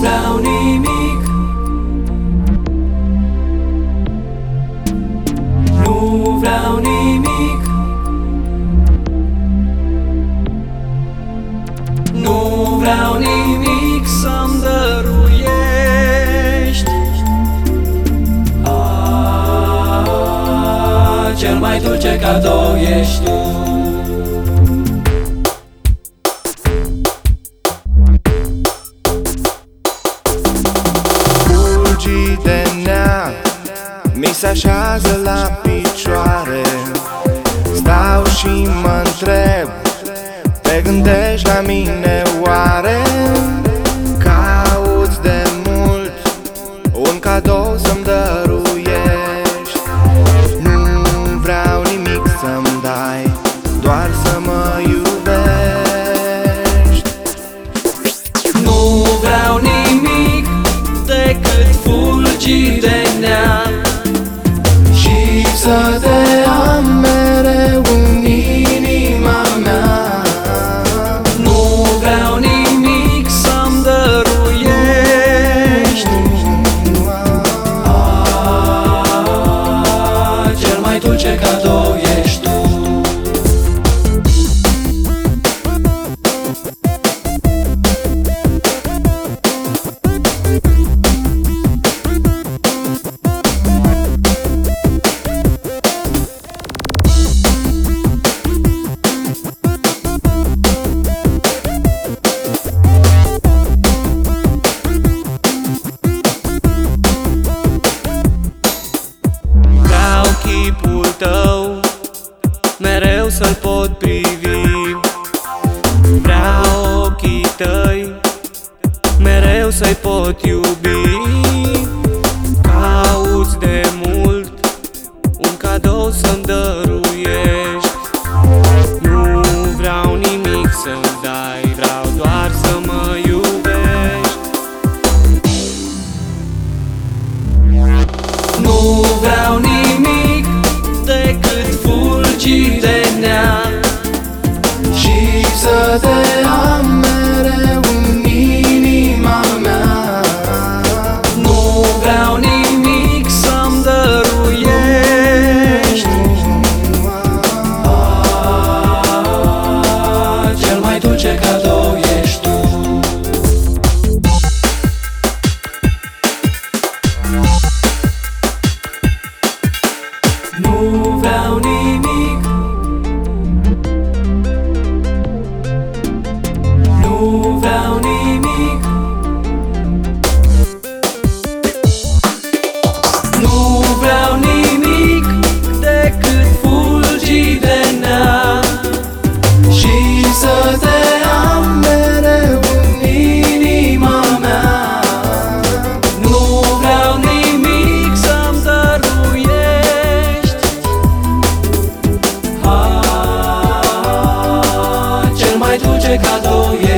vreau nimic. Nu vreau nimic. Nu vreau nimic să-mi dăruiești. Ah, Cel mai dulce cadou ești tu Fulgii de nea Mi se așează la picioare Stau și mă întreb Te gândești la mine oare? Cauți de mult Un cadou să-mi dăruiești Nu vreau nimic să-mi dai Doar să mai dulce cadou să-l pot privi. Vreau ochii tăi Mereu să-i pot iubi Nu vreau pecado y